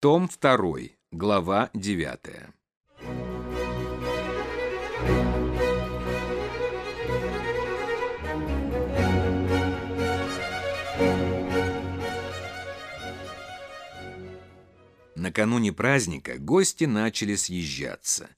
Том 2, глава 9. Накануне праздника гости начали съезжаться.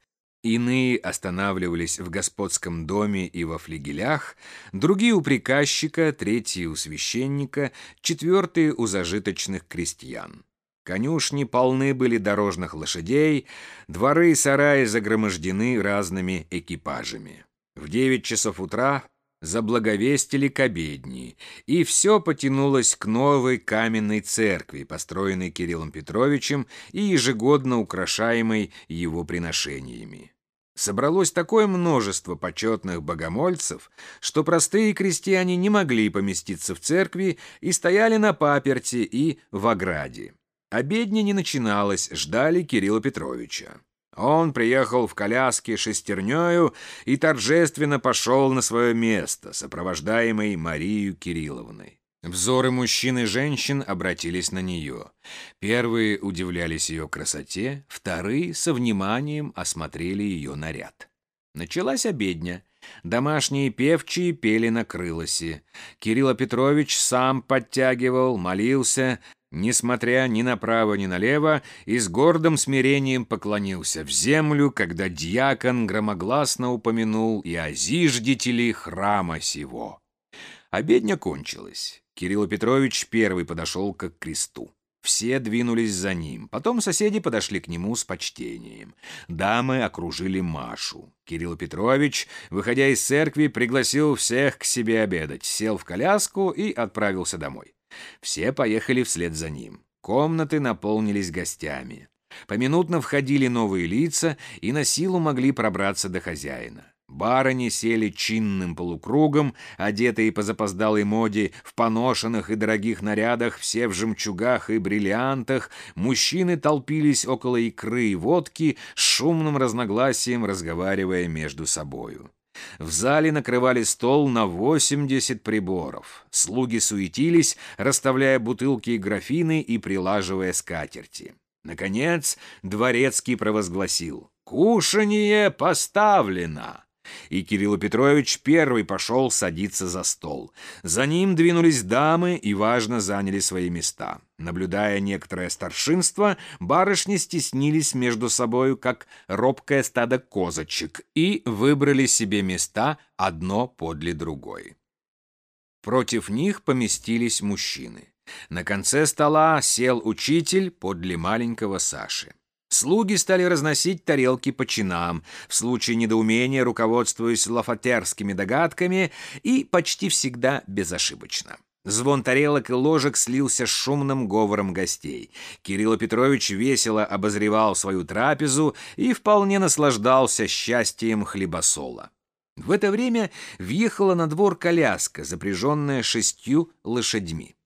Иные останавливались в господском доме и во флигелях, другие у приказчика, третьи у священника, четвертые у зажиточных крестьян. Конюшни полны были дорожных лошадей, дворы и сараи загромождены разными экипажами. В девять часов утра заблаговестили к обедни, и все потянулось к новой каменной церкви, построенной Кириллом Петровичем и ежегодно украшаемой его приношениями. Собралось такое множество почетных богомольцев, что простые крестьяне не могли поместиться в церкви и стояли на паперти и в ограде. Обедня не начиналась, ждали Кирилла Петровича. Он приехал в коляске шестернёю и торжественно пошел на свое место, сопровождаемый Марию Кирилловной. Взоры мужчин и женщин обратились на нее. Первые удивлялись ее красоте, вторые со вниманием осмотрели ее наряд. Началась обедня. Домашние певчие пели на крылосе. Кирилл Петрович сам подтягивал, молился, несмотря ни направо, ни налево, и с гордым смирением поклонился в землю, когда дьякон громогласно упомянул и о зиждителе храма сего. Обедня кончилась. Кирилл Петрович первый подошел к кресту. Все двинулись за ним. Потом соседи подошли к нему с почтением. Дамы окружили Машу. Кирилл Петрович, выходя из церкви, пригласил всех к себе обедать, сел в коляску и отправился домой. Все поехали вслед за ним. Комнаты наполнились гостями. Поминутно входили новые лица и на силу могли пробраться до хозяина. Барыни сели чинным полукругом, одетые по запоздалой моде, в поношенных и дорогих нарядах, все в жемчугах и бриллиантах. Мужчины толпились около икры и водки, с шумным разногласием разговаривая между собою. В зале накрывали стол на 80 приборов. Слуги суетились, расставляя бутылки и графины и прилаживая скатерти. Наконец, дворецкий провозгласил «Кушанье поставлено!» и Кирилл Петрович первый пошел садиться за стол. За ним двинулись дамы и важно заняли свои места. Наблюдая некоторое старшинство, барышни стеснились между собою, как робкое стадо козочек, и выбрали себе места одно подле другой. Против них поместились мужчины. На конце стола сел учитель подле маленького Саши. Слуги стали разносить тарелки по чинам, в случае недоумения руководствуясь лафатерскими догадками и почти всегда безошибочно. Звон тарелок и ложек слился с шумным говором гостей. Кирилл Петрович весело обозревал свою трапезу и вполне наслаждался счастьем хлебосола. В это время въехала на двор коляска, запряженная шестью лошадьми.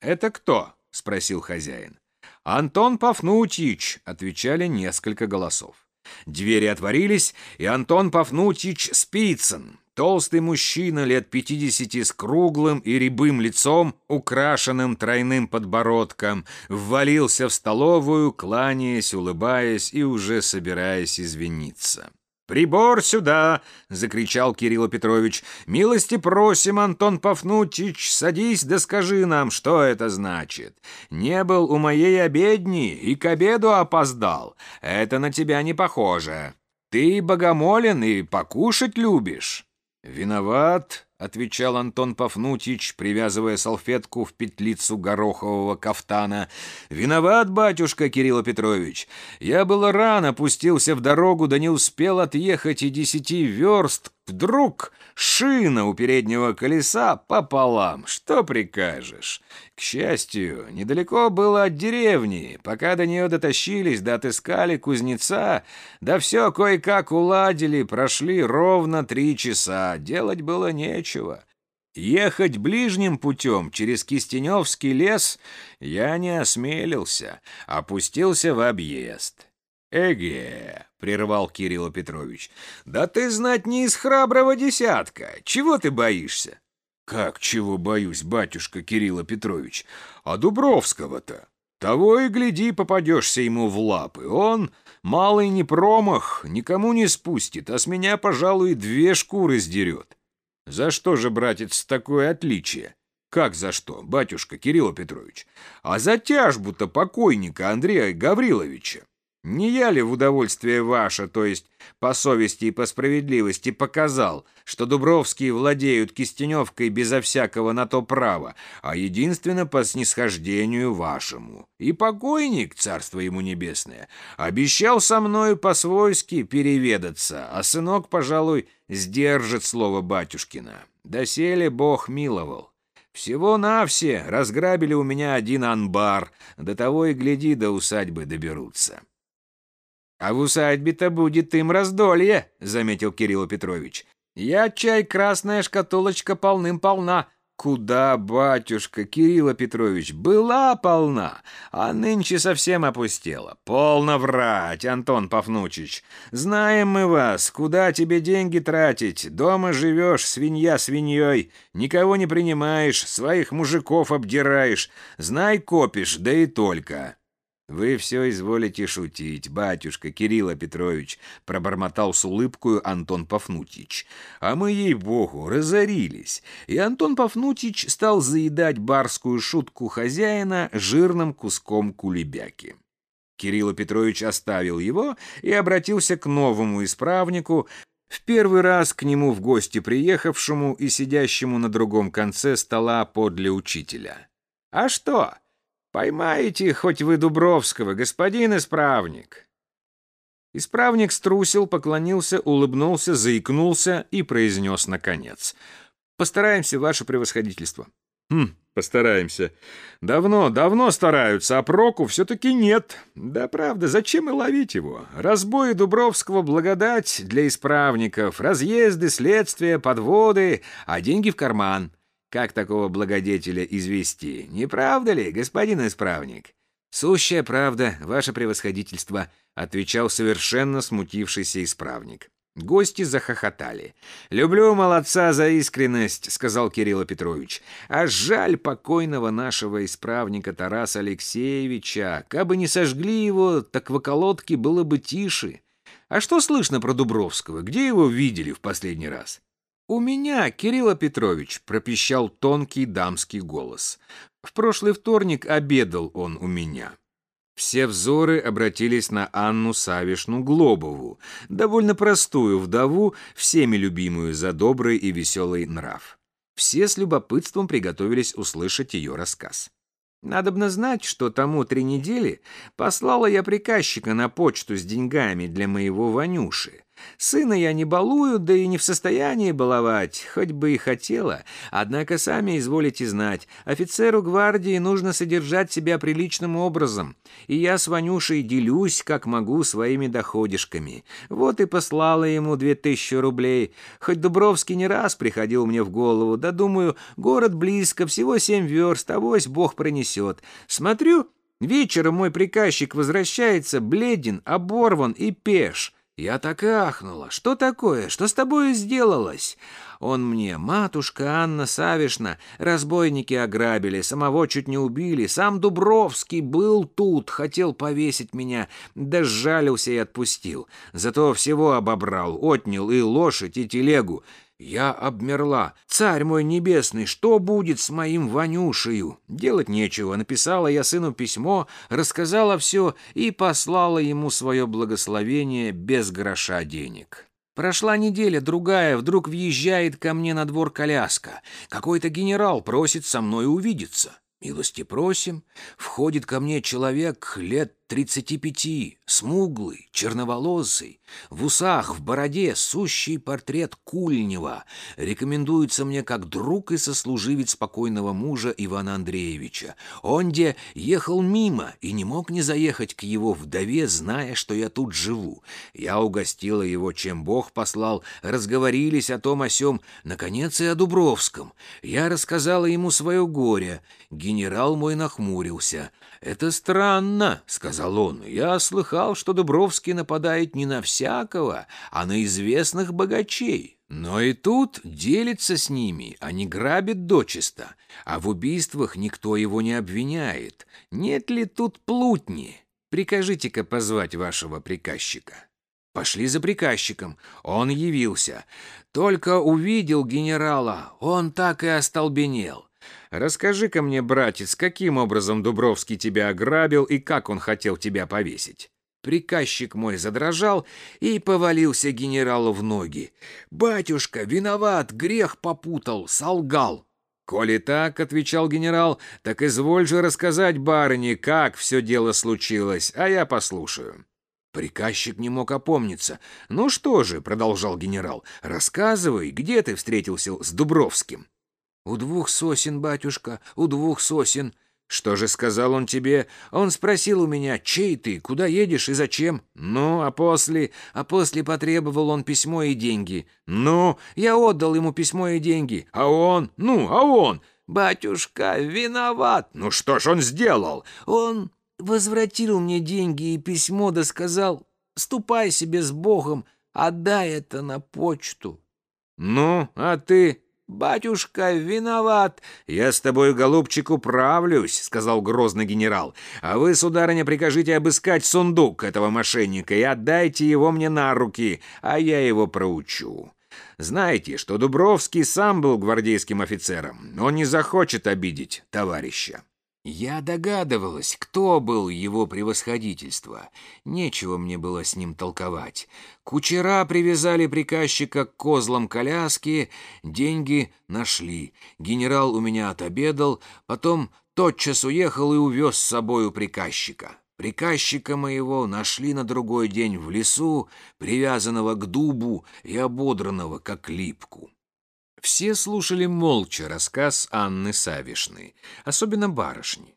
«Это кто?» — спросил хозяин. «Антон Пафнутьич!» — отвечали несколько голосов. Двери отворились, и Антон Пафнутьич Спицын, толстый мужчина лет пятидесяти с круглым и рябым лицом, украшенным тройным подбородком, ввалился в столовую, кланяясь, улыбаясь и уже собираясь извиниться. «Прибор сюда!» — закричал Кирилл Петрович. «Милости просим, Антон Пафнутич, садись да скажи нам, что это значит. Не был у моей обедни и к обеду опоздал. Это на тебя не похоже. Ты богомолен и покушать любишь». «Виноват», — отвечал Антон Пафнутич, привязывая салфетку в петлицу горохового кафтана. «Виноват, батюшка Кирилл Петрович. Я было рано пустился в дорогу, да не успел отъехать и десяти верст. Вдруг шина у переднего колеса пополам. Что прикажешь? К счастью, недалеко было от деревни. Пока до нее дотащились, да отыскали кузнеца, да все кое-как уладили, прошли ровно три часа. Делать было нечего. Ехать ближним путем через Кистеневский лес я не осмелился, опустился в объезд. «Эге!» — прервал Кирилл Петрович. «Да ты знать не из храброго десятка. Чего ты боишься?» «Как чего боюсь, батюшка Кирилл Петрович? А Дубровского-то?» Того и гляди, попадешься ему в лапы. Он, малый не промах, никому не спустит, а с меня, пожалуй, две шкуры сдерет. За что же, братец, такое отличие? Как за что, батюшка Кирилл Петрович? А за тяжбу-то покойника Андрея Гавриловича. Не я ли в удовольствие ваше, то есть по совести и по справедливости, показал, что Дубровские владеют Кистеневкой безо всякого на то права, а единственно по снисхождению вашему? И покойник, царство ему небесное, обещал со мною по-свойски переведаться, а сынок, пожалуй, сдержит слово батюшкина. Доселе Бог миловал. Всего-навсе разграбили у меня один анбар, до того и гляди, до усадьбы доберутся. «А в усадьбе-то будет им раздолье», — заметил Кирилл Петрович. «Я чай, красная шкатулочка полным-полна». «Куда, батюшка, Кирилл Петрович, была полна, а нынче совсем опустела. Полно врать, Антон Пафнучич. Знаем мы вас, куда тебе деньги тратить. Дома живешь, свинья свиньей, никого не принимаешь, своих мужиков обдираешь. Знай, копишь, да и только». «Вы все изволите шутить, батюшка Кирилла Петрович», — пробормотал с улыбкою Антон Пафнутич. «А мы, ей-богу, разорились». И Антон Пафнутич стал заедать барскую шутку хозяина жирным куском кулебяки. Кирилл Петрович оставил его и обратился к новому исправнику, в первый раз к нему в гости приехавшему и сидящему на другом конце стола подле учителя. «А что?» Поймаете хоть вы Дубровского, господин исправник!» Исправник струсил, поклонился, улыбнулся, заикнулся и произнес наконец. «Постараемся, ваше превосходительство». «Хм, постараемся. Давно, давно стараются, а проку все-таки нет. Да правда, зачем и ловить его? Разбои Дубровского благодать для исправников, разъезды, следствия, подводы, а деньги в карман». Как такого благодетеля извести? Не правда ли, господин исправник? Сущая правда, ваше превосходительство, отвечал совершенно смутившийся исправник. Гости захохотали. «Люблю молодца за искренность», — сказал Кирилл Петрович. «А жаль покойного нашего исправника Тараса Алексеевича. Кабы не сожгли его, так в околотке было бы тише. А что слышно про Дубровского? Где его видели в последний раз?» «У меня, Кирилл Петрович», — пропищал тонкий дамский голос. «В прошлый вторник обедал он у меня». Все взоры обратились на Анну Савишну Глобову, довольно простую вдову, всеми любимую за добрый и веселый нрав. Все с любопытством приготовились услышать ее рассказ. Надобно знать, что тому три недели послала я приказчика на почту с деньгами для моего Ванюши, Сына я не балую, да и не в состоянии баловать, хоть бы и хотела. Однако сами изволите знать, офицеру гвардии нужно содержать себя приличным образом. И я с Ванюшей делюсь, как могу, своими доходишками. Вот и послала ему две тысячи рублей. Хоть Дубровский не раз приходил мне в голову, да думаю, город близко, всего семь верст, авось Бог пронесет. Смотрю, вечером мой приказчик возвращается, бледен, оборван и пеш. Я так и ахнула. Что такое? Что с тобой сделалось? Он мне, матушка Анна Савишна, разбойники ограбили, самого чуть не убили. Сам Дубровский был тут, хотел повесить меня, да сжалился и отпустил. Зато всего обобрал, отнял и лошадь, и телегу. Я обмерла. «Царь мой небесный, что будет с моим Ванюшею?» Делать нечего. Написала я сыну письмо, рассказала все и послала ему свое благословение без гроша денег. Прошла неделя, другая, вдруг въезжает ко мне на двор коляска. Какой-то генерал просит со мной увидеться. Милости просим. Входит ко мне человек лет тридцати пяти, смуглый, черноволосый, в усах, в бороде, сущий портрет Кульнева. Рекомендуется мне как друг и сослуживец спокойного мужа Ивана Андреевича. Он где ехал мимо и не мог не заехать к его вдове, зная, что я тут живу. Я угостила его, чем Бог послал, разговорились о том о сём, наконец и о Дубровском. Я рассказала ему свое горе. Генерал мой нахмурился. «Это странно», — сказал он. «Я слыхал, что Дубровский нападает не на всякого, а на известных богачей. Но и тут делится с ними, а не грабит дочисто, а в убийствах никто его не обвиняет. Нет ли тут плутни? Прикажите-ка позвать вашего приказчика». Пошли за приказчиком. Он явился. Только увидел генерала, он так и остолбенел. Расскажи-ка мне, братец, каким образом Дубровский тебя ограбил и как он хотел тебя повесить? Приказчик мой задрожал и повалился генералу в ноги. «Батюшка, виноват, грех попутал, солгал». «Коли так, — отвечал генерал, — так изволь же рассказать барыне, как все дело случилось, а я послушаю». Приказчик не мог опомниться. «Ну что же, — продолжал генерал, — рассказывай, где ты встретился с Дубровским?» «У двух сосен, батюшка, у двух сосен». «Что же сказал он тебе?» «Он спросил у меня, чей ты, куда едешь и зачем?» «Ну, а после...» «А после потребовал он письмо и деньги». «Ну, я отдал ему письмо и деньги». «А он? Ну, а он?» «Батюшка, виноват». «Ну что ж он сделал?» «Он возвратил мне деньги и письмо, да сказал, ступай себе с Богом, отдай это на почту». «Ну, а ты?» «Батюшка виноват!» «Я с тобой, голубчик, управлюсь», — сказал грозный генерал. «А вы, сударыня, прикажите обыскать сундук этого мошенника и отдайте его мне на руки, а я его проучу». Знаете, что Дубровский сам был гвардейским офицером. Он не захочет обидеть товарища. Я догадывалась, кто был его превосходительство. Нечего мне было с ним толковать. Кучера привязали приказчика к козлам коляски, деньги нашли. Генерал у меня отобедал, потом тотчас уехал и увез с собою приказчика. Приказчика моего нашли на другой день в лесу, привязанного к дубу и ободранного, как липку. Все слушали молча рассказ Анны Савишны, особенно барышни.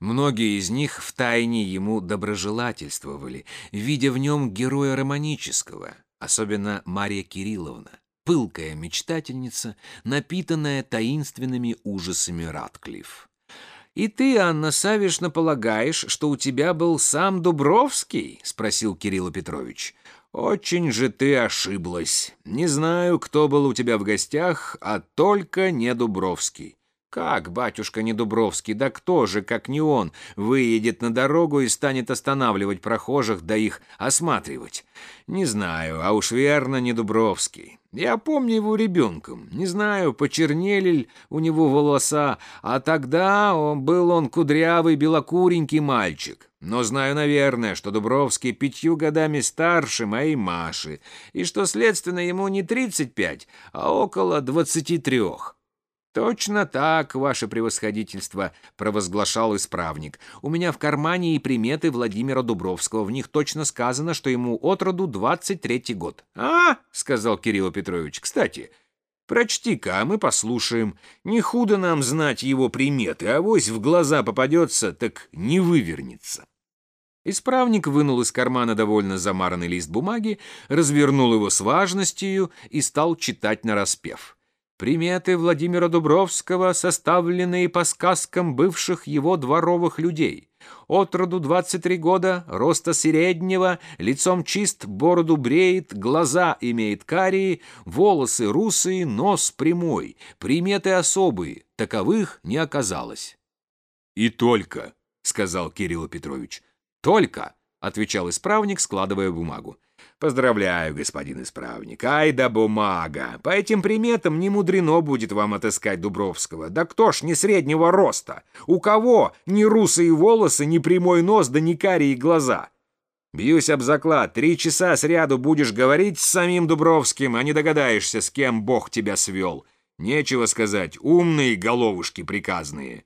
Многие из них втайне ему доброжелательствовали, видя в нем героя романического, особенно Мария Кирилловна, пылкая мечтательница, напитанная таинственными ужасами Радклифф. «И ты, Анна Савишна, полагаешь, что у тебя был сам Дубровский?» — спросил Кирилл Петрович. «Очень же ты ошиблась. Не знаю, кто был у тебя в гостях, а только не Дубровский». «Как, батюшка, не Дубровский? Да кто же, как не он, выедет на дорогу и станет останавливать прохожих, да их осматривать? Не знаю, а уж верно, не Дубровский. Я помню его ребенком. Не знаю, почернели ли у него волоса, а тогда он был он кудрявый, белокуренький мальчик. Но знаю, наверное, что Дубровский пятью годами старше моей Маши, и что, следственно, ему не 35, а около 23. «Точно так, ваше превосходительство», — провозглашал исправник. «У меня в кармане и приметы Владимира Дубровского. В них точно сказано, что ему от роду 23-й год». «А!» — сказал Кирилл Петрович. «Кстати, прочти-ка, а мы послушаем. Не худо нам знать его приметы, а вось в глаза попадется, так не вывернется». Исправник вынул из кармана довольно замаранный лист бумаги, развернул его с важностью и стал читать нараспев. Приметы Владимира Дубровского, составленные по сказкам бывших его дворовых людей. От роду 23 года, роста среднего, лицом чист, бороду бреет, глаза имеет карие, волосы русые, нос прямой. Приметы особые, таковых не оказалось. «И только», — сказал Кирилл Петрович, — «только», — отвечал исправник, складывая бумагу. Поздравляю, господин исправник. Ай да бумага. По этим приметам не мудрено будет вам отыскать Дубровского. Да кто ж не среднего роста? У кого ни русые волосы, ни прямой нос, да ни карие глаза? Бьюсь об заклад, три часа сряду будешь говорить с самим Дубровским, а не догадаешься, с кем Бог тебя свел. Нечего сказать, умные головушки приказные.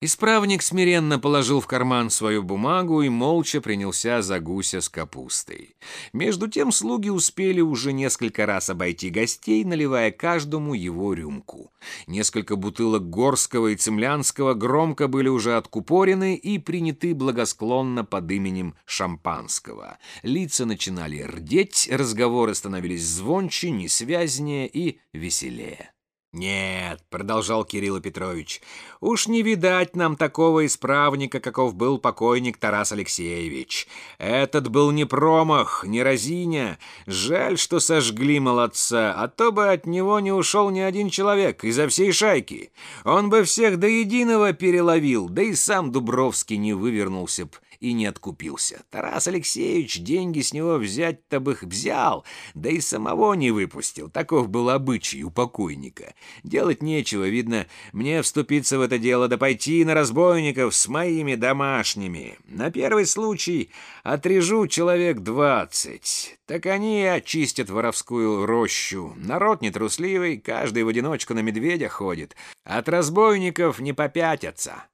Исправник смиренно положил в карман свою бумагу и молча принялся за гуся с капустой. Между тем слуги успели уже несколько раз обойти гостей, наливая каждому его рюмку. Несколько бутылок горского и цемлянского громко были уже откупорены и приняты благосклонно под именем шампанского. Лица начинали рдеть, разговоры становились звонче, несвязнее и веселее. «Нет», — продолжал Кирилл Петрович, — «уж не видать нам такого исправника, каков был покойник Тарас Алексеевич. Этот был не промах, не разиня. Жаль, что сожгли молодца, а то бы от него не ушел ни один человек изо всей шайки. Он бы всех до единого переловил, да и сам Дубровский не вывернулся б и не откупился. Тарас Алексеевич деньги с него взять-то бы их взял, да и самого не выпустил. Таков был обычай у покойника. Делать нечего, видно, мне вступиться в это дело, да пойти на разбойников с моими домашними. На первый случай отрежу человек двадцать. Так они очистят воровскую рощу. Народ нетрусливый, каждый в одиночку на медведя ходит. От разбойников не попятятся.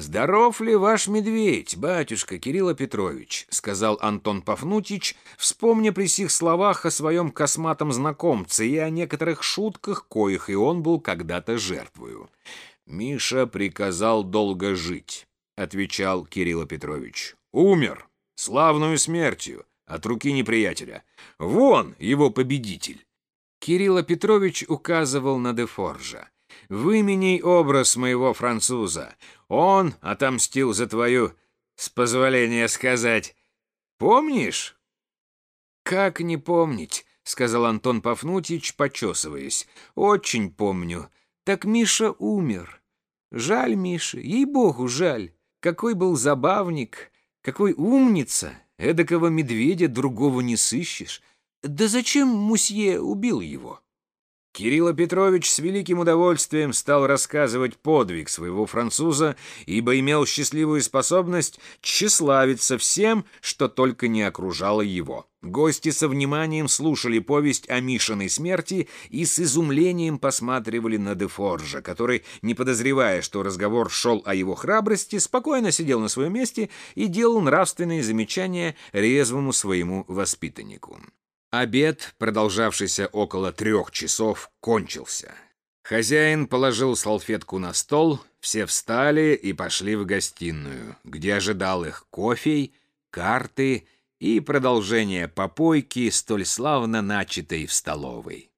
«Здоров ли ваш медведь, батюшка Кирилла Петрович?» — сказал Антон Пафнутич, вспомня при сих словах о своем косматом знакомце и о некоторых шутках, коих и он был когда-то жертвою. «Миша приказал долго жить», — отвечал Кирилл Петрович. «Умер, славную смертью, от руки неприятеля. Вон его победитель!» Кирилл Петрович указывал на Дефоржа. «Выменяй образ моего француза. Он отомстил за твою, с позволения сказать. Помнишь? Как не помнить, сказал Антон Пафнутьич, почесываясь. Очень помню. Так Миша умер. Жаль Миши, ей-богу, жаль. Какой был забавник, какой умница. Эдакого медведя другого не сыщешь. Да зачем Мусье убил его? Кирилл Петрович с великим удовольствием стал рассказывать подвиг своего француза, ибо имел счастливую способность тщеславиться всем, что только не окружало его. Гости со вниманием слушали повесть о Мишиной смерти и с изумлением посматривали на Дефоржа, который, не подозревая, что разговор шел о его храбрости, спокойно сидел на своем месте и делал нравственные замечания резвому своему воспитаннику. Обед, продолжавшийся около трех часов, кончился. Хозяин положил салфетку на стол, все встали и пошли в гостиную, где ожидал их кофей, карты и продолжение попойки, столь славно начатой в столовой.